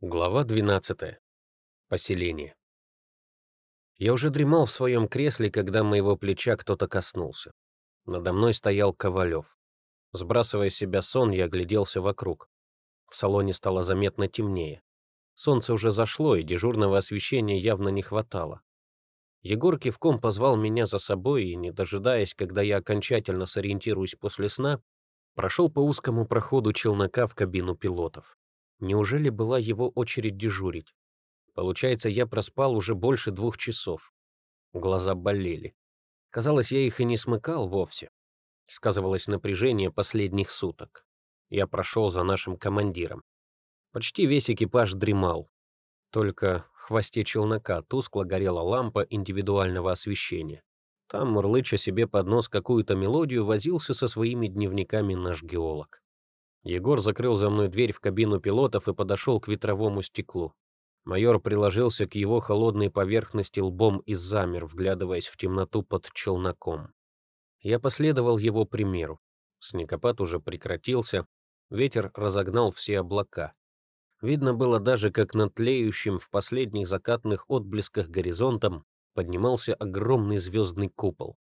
Глава 12. Поселение. Я уже дремал в своем кресле, когда моего плеча кто-то коснулся. Надо мной стоял Ковалев. Сбрасывая с себя сон, я огляделся вокруг. В салоне стало заметно темнее. Солнце уже зашло, и дежурного освещения явно не хватало. Егор кивком позвал меня за собой, и, не дожидаясь, когда я окончательно сориентируюсь после сна, прошел по узкому проходу челнока в кабину пилотов. Неужели была его очередь дежурить? Получается, я проспал уже больше двух часов. Глаза болели. Казалось, я их и не смыкал вовсе. Сказывалось напряжение последних суток. Я прошел за нашим командиром. Почти весь экипаж дремал. Только в хвосте челнока тускло горела лампа индивидуального освещения. Там, мурлыча себе под нос какую-то мелодию, возился со своими дневниками наш геолог. Егор закрыл за мной дверь в кабину пилотов и подошел к ветровому стеклу. Майор приложился к его холодной поверхности лбом и замер, вглядываясь в темноту под челноком. Я последовал его примеру. Снегопад уже прекратился, ветер разогнал все облака. Видно было даже, как над тлеющим в последних закатных отблесках горизонтом поднимался огромный звездный купол.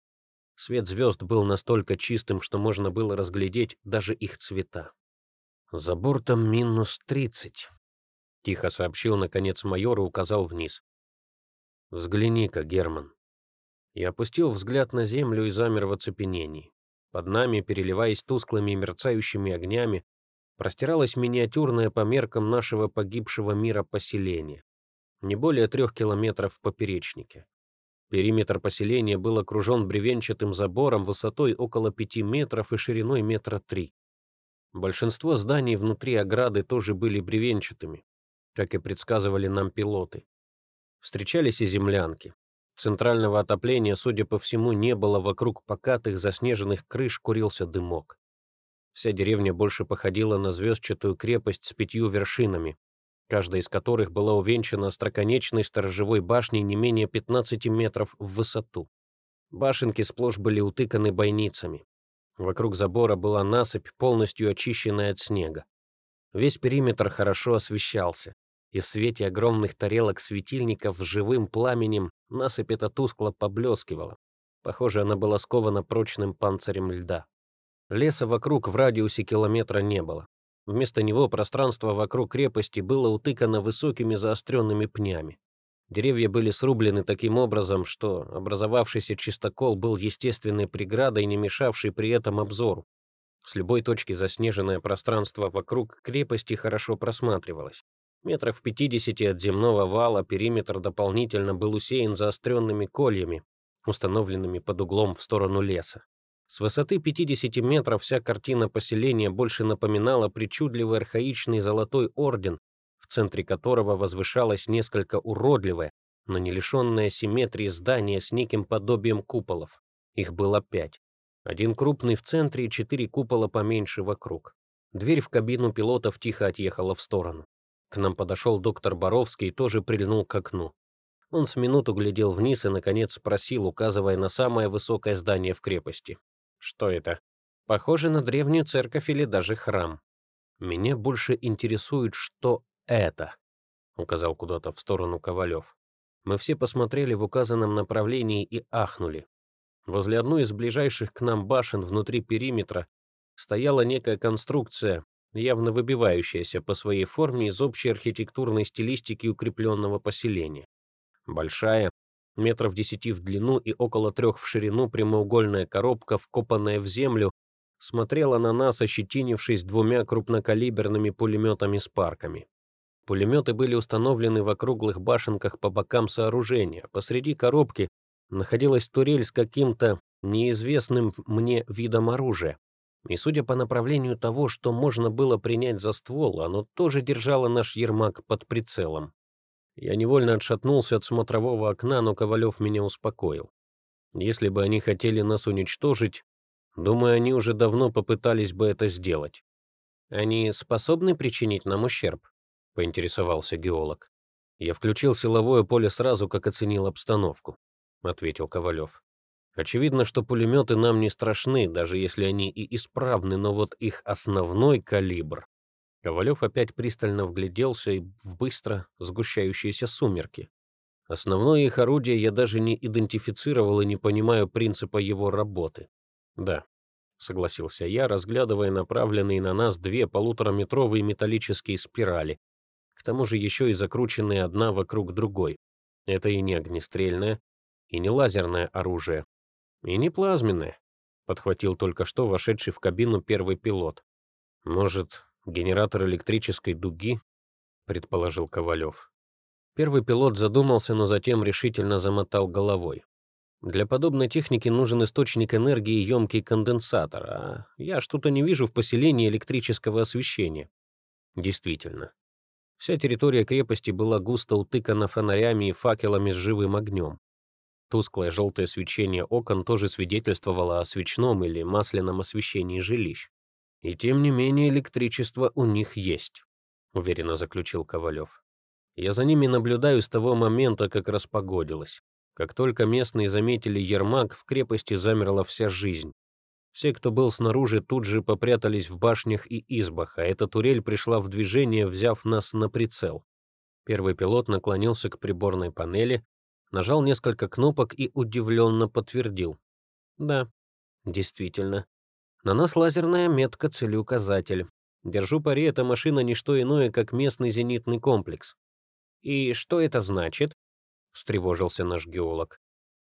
Свет звезд был настолько чистым, что можно было разглядеть даже их цвета. «За бортом минус тридцать», — тихо сообщил, наконец, майор и указал вниз. «Взгляни-ка, Герман». Я опустил взгляд на землю и замер в оцепенении. Под нами, переливаясь тусклыми и мерцающими огнями, простиралось миниатюрное по меркам нашего погибшего мира поселение. Не более трех километров в поперечнике. Периметр поселения был окружен бревенчатым забором высотой около пяти метров и шириной метра три. Большинство зданий внутри ограды тоже были бревенчатыми, как и предсказывали нам пилоты. Встречались и землянки. Центрального отопления, судя по всему, не было, вокруг покатых заснеженных крыш курился дымок. Вся деревня больше походила на звездчатую крепость с пятью вершинами, каждая из которых была увенчана остроконечной сторожевой башней не менее 15 метров в высоту. Башенки сплошь были утыканы бойницами. Вокруг забора была насыпь, полностью очищенная от снега. Весь периметр хорошо освещался, и в свете огромных тарелок светильников с живым пламенем насыпь эта тускло поблескивала. Похоже, она была скована прочным панцирем льда. Леса вокруг в радиусе километра не было. Вместо него пространство вокруг крепости было утыкано высокими заостренными пнями. Деревья были срублены таким образом, что образовавшийся чистокол был естественной преградой, не мешавшей при этом обзору. С любой точки заснеженное пространство вокруг крепости хорошо просматривалось. Метрах в 50 от земного вала периметр дополнительно был усеян заостренными кольями, установленными под углом в сторону леса. С высоты 50 метров вся картина поселения больше напоминала причудливый архаичный золотой орден, в центре которого возвышалось несколько уродливое, но не лишенное симметрии здание с неким подобием куполов. Их было пять. Один крупный в центре и четыре купола поменьше вокруг. Дверь в кабину пилотов тихо отъехала в сторону. К нам подошел доктор Боровский и тоже прильнул к окну. Он с минуту глядел вниз и, наконец, спросил, указывая на самое высокое здание в крепости. «Что это? Похоже на древнюю церковь или даже храм. Меня больше интересует, что это», — указал куда-то в сторону Ковалев. Мы все посмотрели в указанном направлении и ахнули. Возле одной из ближайших к нам башен внутри периметра стояла некая конструкция, явно выбивающаяся по своей форме из общей архитектурной стилистики укрепленного поселения. Большая, метров десяти в длину и около трех в ширину прямоугольная коробка, вкопанная в землю, смотрела на нас, ощетинившись двумя крупнокалиберными пулеметами с парками. Пулеметы были установлены в округлых башенках по бокам сооружения. Посреди коробки находилась турель с каким-то неизвестным мне видом оружия. И судя по направлению того, что можно было принять за ствол, оно тоже держало наш Ермак под прицелом. Я невольно отшатнулся от смотрового окна, но Ковалев меня успокоил. Если бы они хотели нас уничтожить, думаю, они уже давно попытались бы это сделать. Они способны причинить нам ущерб? — поинтересовался геолог. «Я включил силовое поле сразу, как оценил обстановку», — ответил Ковалев. «Очевидно, что пулеметы нам не страшны, даже если они и исправны, но вот их основной калибр Ковалев опять пристально вгляделся в быстро сгущающиеся сумерки. Основное их орудие я даже не идентифицировал и не понимаю принципа его работы. Да, согласился я, разглядывая направленные на нас две полутораметровые металлические спирали, к тому же еще и закрученные одна вокруг другой. Это и не огнестрельное, и не лазерное оружие, и не плазменное, подхватил только что вошедший в кабину первый пилот. Может, генератор электрической дуги, предположил Ковалев. Первый пилот задумался, но затем решительно замотал головой. Для подобной техники нужен источник энергии и емкий конденсатор, а я что-то не вижу в поселении электрического освещения. Действительно. Вся территория крепости была густо утыкана фонарями и факелами с живым огнем. Тусклое желтое свечение окон тоже свидетельствовало о свечном или масляном освещении жилищ. «И тем не менее электричество у них есть», — уверенно заключил Ковалев. «Я за ними наблюдаю с того момента, как распогодилось. Как только местные заметили Ермак, в крепости замерла вся жизнь. Все, кто был снаружи, тут же попрятались в башнях и избах, а эта турель пришла в движение, взяв нас на прицел. Первый пилот наклонился к приборной панели, нажал несколько кнопок и удивленно подтвердил. Да, действительно. На нас лазерная метка целеуказатель. Держу пари, эта машина не что иное, как местный зенитный комплекс. И что это значит? встревожился наш геолог.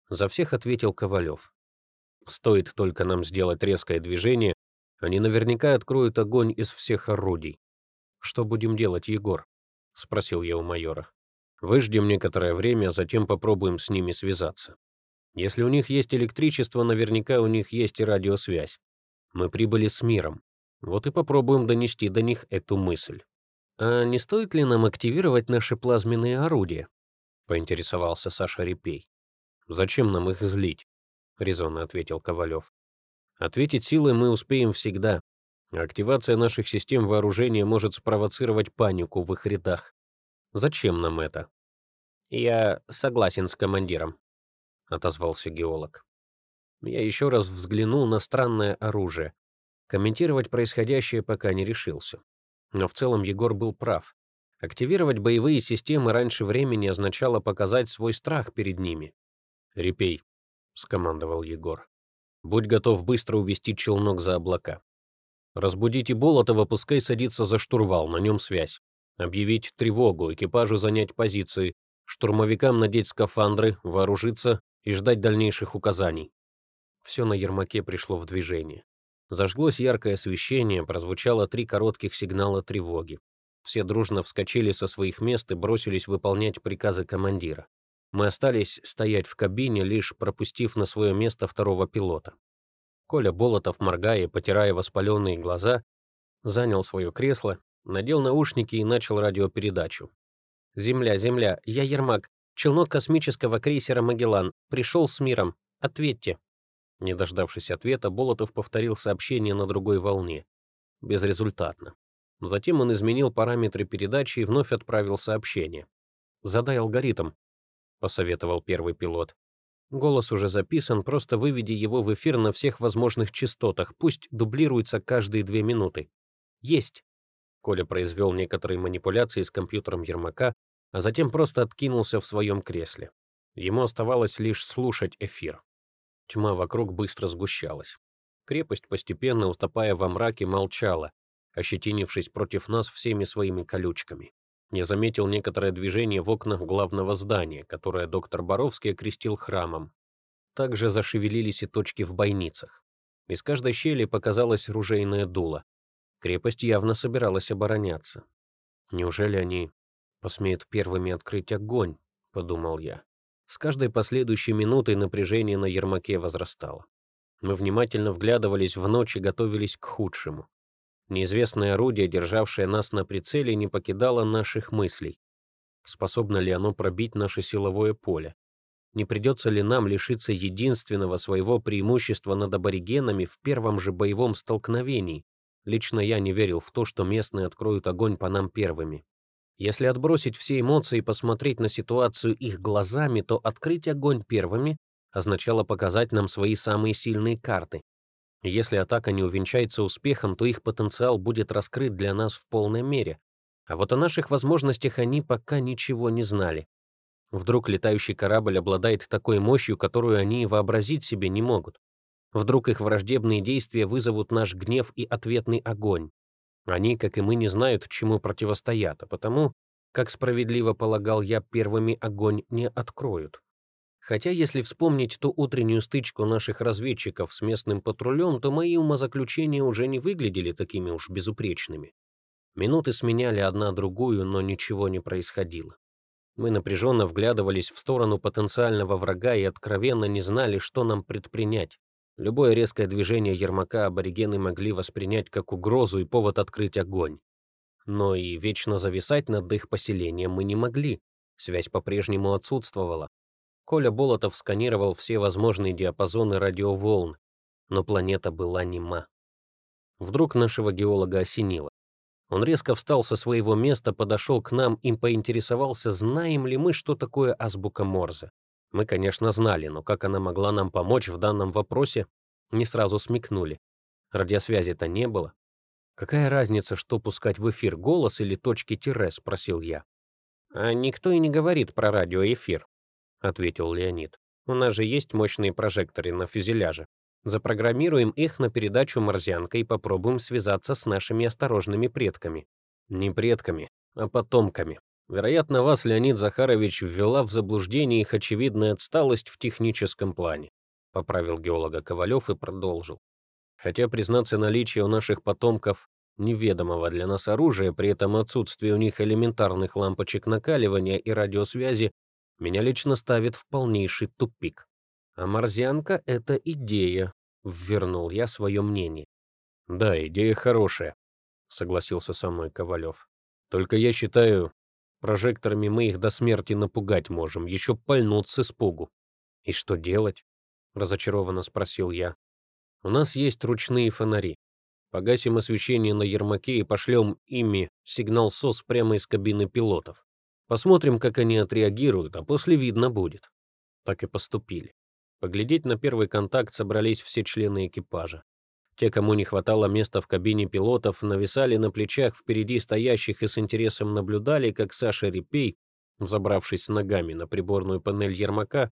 За всех ответил Ковалев. Стоит только нам сделать резкое движение, они наверняка откроют огонь из всех орудий. Что будем делать, Егор? спросил я у майора. Выждем некоторое время, а затем попробуем с ними связаться. Если у них есть электричество, наверняка у них есть и радиосвязь. Мы прибыли с миром. Вот и попробуем донести до них эту мысль. «А не стоит ли нам активировать наши плазменные орудия?» — поинтересовался Саша Репей. «Зачем нам их злить?» — резонно ответил Ковалев. «Ответить силой мы успеем всегда. Активация наших систем вооружения может спровоцировать панику в их рядах. Зачем нам это? Я согласен с командиром, отозвался геолог. Я еще раз взглянул на странное оружие. Комментировать происходящее пока не решился. Но в целом Егор был прав. Активировать боевые системы раньше времени означало показать свой страх перед ними. «Репей», — скомандовал Егор. «Будь готов быстро увести челнок за облака. Разбудите Болотова, пускай садится за штурвал, на нем связь. Объявить тревогу, экипажу занять позиции, штурмовикам надеть скафандры, вооружиться и ждать дальнейших указаний. Все на Ермаке пришло в движение. Зажглось яркое освещение, прозвучало три коротких сигнала тревоги. Все дружно вскочили со своих мест и бросились выполнять приказы командира. Мы остались стоять в кабине, лишь пропустив на свое место второго пилота. Коля Болотов, моргая и потирая воспаленные глаза, занял свое кресло надел наушники и начал радиопередачу. «Земля, земля, я Ермак, челнок космического крейсера «Магеллан», пришел с миром. Ответьте». Не дождавшись ответа, Болотов повторил сообщение на другой волне. Безрезультатно. Затем он изменил параметры передачи и вновь отправил сообщение. «Задай алгоритм», — посоветовал первый пилот. «Голос уже записан, просто выведи его в эфир на всех возможных частотах, пусть дублируется каждые две минуты». «Есть», Коля произвел некоторые манипуляции с компьютером Ермака, а затем просто откинулся в своем кресле. Ему оставалось лишь слушать эфир. Тьма вокруг быстро сгущалась. Крепость, постепенно утопая во мраке, молчала, ощетинившись против нас всеми своими колючками. Я заметил некоторое движение в окнах главного здания, которое доктор Боровский окрестил храмом. Также зашевелились и точки в бойницах. Из каждой щели показалось ружейное дуло. Крепость явно собиралась обороняться. Неужели они посмеют первыми открыть огонь, подумал я. С каждой последующей минутой напряжение на Ермаке возрастало. Мы внимательно вглядывались в ночь и готовились к худшему. Неизвестное орудие, державшее нас на прицеле, не покидало наших мыслей. Способно ли оно пробить наше силовое поле? Не придется ли нам лишиться единственного своего преимущества над аборигенами в первом же боевом столкновении? Лично я не верил в то, что местные откроют огонь по нам первыми. Если отбросить все эмоции и посмотреть на ситуацию их глазами, то открыть огонь первыми означало показать нам свои самые сильные карты. Если атака не увенчается успехом, то их потенциал будет раскрыт для нас в полной мере. А вот о наших возможностях они пока ничего не знали. Вдруг летающий корабль обладает такой мощью, которую они вообразить себе не могут. Вдруг их враждебные действия вызовут наш гнев и ответный огонь. Они, как и мы, не знают, чему противостоят, а потому, как справедливо полагал я, первыми огонь не откроют. Хотя, если вспомнить ту утреннюю стычку наших разведчиков с местным патрулем, то мои умозаключения уже не выглядели такими уж безупречными. Минуты сменяли одна другую, но ничего не происходило. Мы напряженно вглядывались в сторону потенциального врага и откровенно не знали, что нам предпринять. Любое резкое движение Ермака аборигены могли воспринять как угрозу и повод открыть огонь. Но и вечно зависать над их поселением мы не могли. Связь по-прежнему отсутствовала. Коля Болотов сканировал все возможные диапазоны радиоволн, но планета была нема. Вдруг нашего геолога осенило. Он резко встал со своего места, подошел к нам и поинтересовался, знаем ли мы, что такое азбука Морзе. Мы, конечно, знали, но как она могла нам помочь в данном вопросе, не сразу смекнули. Радиосвязи-то не было. «Какая разница, что пускать в эфир, голос или точки тире?» — спросил я. «А никто и не говорит про радиоэфир», — ответил Леонид. «У нас же есть мощные прожекторы на фюзеляже. Запрограммируем их на передачу морзянка и попробуем связаться с нашими осторожными предками. Не предками, а потомками. Вероятно, вас, Леонид Захарович, ввела в заблуждение их очевидная отсталость в техническом плане. Поправил геолога Ковалев и продолжил. Хотя, признаться, наличие у наших потомков неведомого для нас оружия, при этом отсутствие у них элементарных лампочек накаливания и радиосвязи, меня лично ставит в полнейший тупик. А морзянка — это идея, — ввернул я свое мнение. Да, идея хорошая, — согласился со мной Ковалев. Только я считаю, прожекторами мы их до смерти напугать можем, еще пальнут с испугу. И что делать? — разочарованно спросил я. У нас есть ручные фонари. Погасим освещение на Ермаке и пошлем ими сигнал СОС прямо из кабины пилотов. Посмотрим, как они отреагируют, а после видно будет. Так и поступили. Поглядеть на первый контакт собрались все члены экипажа. Те, кому не хватало места в кабине пилотов, нависали на плечах впереди стоящих и с интересом наблюдали, как Саша Репей, взобравшись ногами на приборную панель Ермака,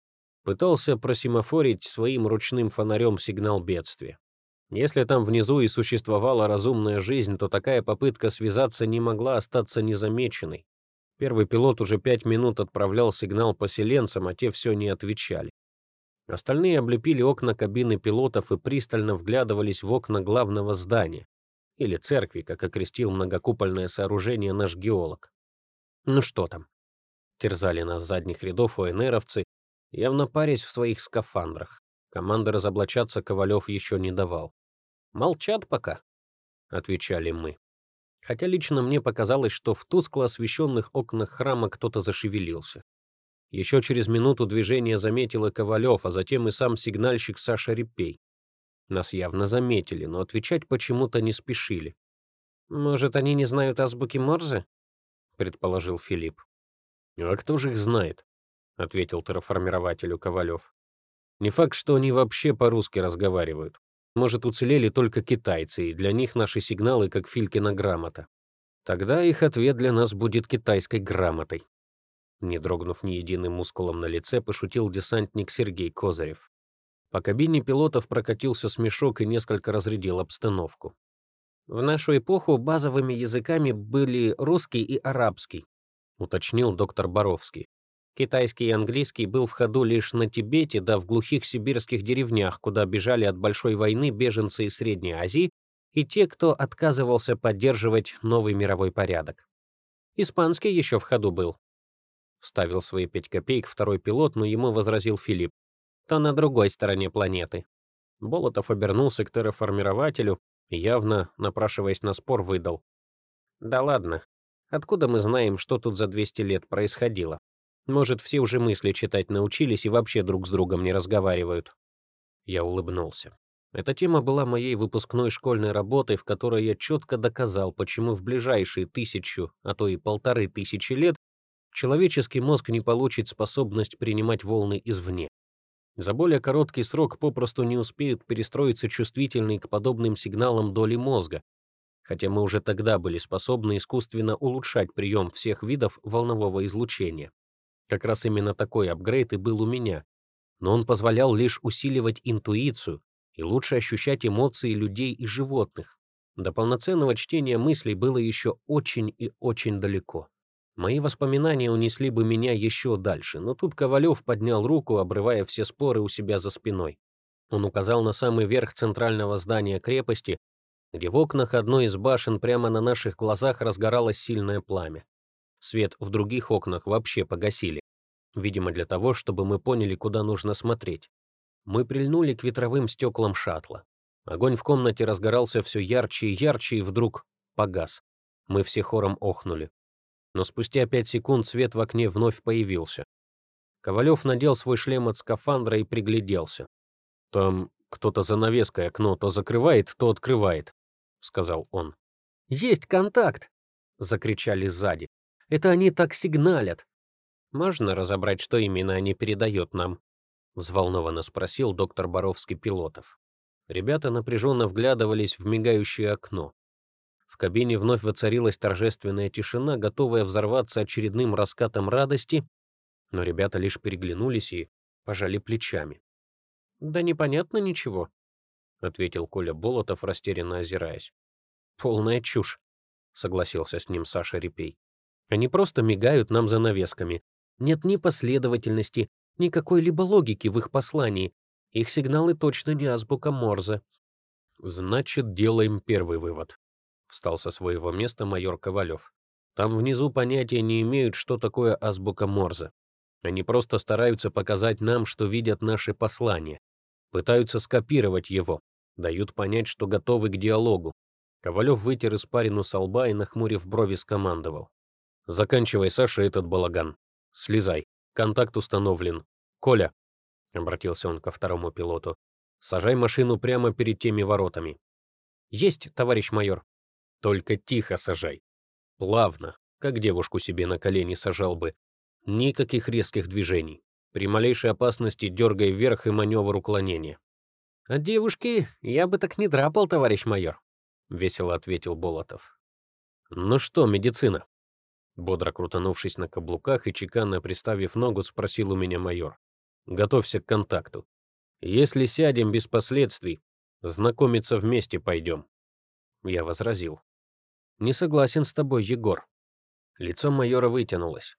пытался просимофорить своим ручным фонарем сигнал бедствия. Если там внизу и существовала разумная жизнь, то такая попытка связаться не могла остаться незамеченной. Первый пилот уже пять минут отправлял сигнал поселенцам, а те все не отвечали. Остальные облепили окна кабины пилотов и пристально вглядывались в окна главного здания, или церкви, как окрестил многокупольное сооружение наш геолог. Ну что там? Терзали нас задних рядов ОНРовцы, явно парясь в своих скафандрах. Команды разоблачаться Ковалев еще не давал. «Молчат пока», — отвечали мы. Хотя лично мне показалось, что в тускло освещенных окнах храма кто-то зашевелился. Еще через минуту движение заметил и Ковалев, а затем и сам сигнальщик Саша Репей. Нас явно заметили, но отвечать почему-то не спешили. «Может, они не знают азбуки Морзе?» — предположил Филипп. «А кто же их знает?» — ответил терраформирователю Ковалев. «Не факт, что они вообще по-русски разговаривают. Может, уцелели только китайцы, и для них наши сигналы как Филькина грамота. Тогда их ответ для нас будет китайской грамотой. Не дрогнув ни единым мускулом на лице, пошутил десантник Сергей Козырев. По кабине пилотов прокатился смешок и несколько разрядил обстановку. В нашу эпоху базовыми языками были русский и арабский, уточнил доктор Боровский. Китайский и английский был в ходу лишь на Тибете да в глухих сибирских деревнях, куда бежали от большой войны беженцы из Средней Азии и те, кто отказывался поддерживать новый мировой порядок. Испанский еще в ходу был, Вставил свои пять копеек второй пилот, но ему возразил Филипп. «То на другой стороне планеты». Болотов обернулся к терраформирователю и, явно напрашиваясь на спор, выдал. «Да ладно. Откуда мы знаем, что тут за 200 лет происходило? Может, все уже мысли читать научились и вообще друг с другом не разговаривают?» Я улыбнулся. Эта тема была моей выпускной школьной работой, в которой я четко доказал, почему в ближайшие тысячу, а то и полторы тысячи лет человеческий мозг не получит способность принимать волны извне. За более короткий срок попросту не успеют перестроиться чувствительные к подобным сигналам доли мозга, хотя мы уже тогда были способны искусственно улучшать прием всех видов волнового излучения. Как раз именно такой апгрейд и был у меня, но он позволял лишь усиливать интуицию и лучше ощущать эмоции людей и животных. До полноценного чтения мыслей было еще очень и очень далеко. Мои воспоминания унесли бы меня еще дальше, но тут Ковалев поднял руку, обрывая все споры у себя за спиной. Он указал на самый верх центрального здания крепости, где в окнах одной из башен прямо на наших глазах разгоралось сильное пламя. Свет в других окнах вообще погасили, видимо, для того, чтобы мы поняли, куда нужно смотреть. Мы прильнули к ветровым стеклам шаттла. Огонь в комнате разгорался все ярче и ярче, и вдруг погас. Мы все хором охнули но спустя пять секунд свет в окне вновь появился. Ковалев надел свой шлем от скафандра и пригляделся. «Там кто-то за навеской окно то закрывает, то открывает», — сказал он. «Есть контакт!» — закричали сзади. «Это они так сигналят!» «Можно разобрать, что именно они передают нам?» — взволнованно спросил доктор Боровский пилотов. Ребята напряженно вглядывались в мигающее окно. В кабине вновь воцарилась торжественная тишина, готовая взорваться очередным раскатом радости, но ребята лишь переглянулись и пожали плечами. «Да непонятно ничего», — ответил Коля Болотов, растерянно озираясь. «Полная чушь», — согласился с ним Саша Репей. «Они просто мигают нам за навесками. Нет ни последовательности, ни какой-либо логики в их послании. Их сигналы точно не азбука Морзе». «Значит, делаем первый вывод», встал со своего места майор Ковалев. Там внизу понятия не имеют, что такое азбука Морзе. Они просто стараются показать нам, что видят наши послания. Пытаются скопировать его. Дают понять, что готовы к диалогу. Ковалев вытер испарину со лба и, нахмурив брови, скомандовал. «Заканчивай, Саша, этот балаган. Слезай. Контакт установлен. Коля!» — обратился он ко второму пилоту. «Сажай машину прямо перед теми воротами». «Есть, товарищ майор», только тихо сажай. Плавно, как девушку себе на колени сажал бы. Никаких резких движений. При малейшей опасности дергай вверх и маневр уклонения. «От девушки я бы так не драпал, товарищ майор», — весело ответил Болотов. «Ну что, медицина?» Бодро крутанувшись на каблуках и чеканно приставив ногу, спросил у меня майор. «Готовься к контакту. Если сядем без последствий, знакомиться вместе пойдем». Я возразил. «Не согласен с тобой, Егор». Лицо майора вытянулось.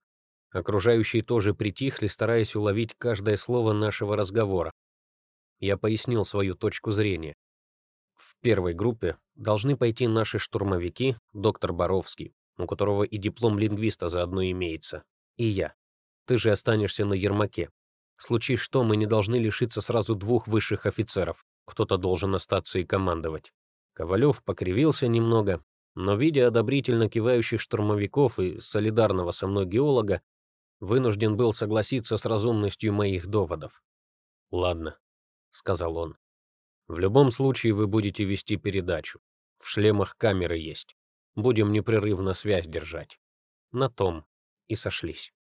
Окружающие тоже притихли, стараясь уловить каждое слово нашего разговора. Я пояснил свою точку зрения. В первой группе должны пойти наши штурмовики, доктор Боровский, у которого и диплом лингвиста заодно имеется, и я. Ты же останешься на Ермаке. Случае что, мы не должны лишиться сразу двух высших офицеров. Кто-то должен остаться и командовать. Ковалев покривился немного, но, видя одобрительно кивающих штурмовиков и солидарного со мной геолога, вынужден был согласиться с разумностью моих доводов. «Ладно», — сказал он. «В любом случае вы будете вести передачу. В шлемах камеры есть. Будем непрерывно связь держать». На том и сошлись.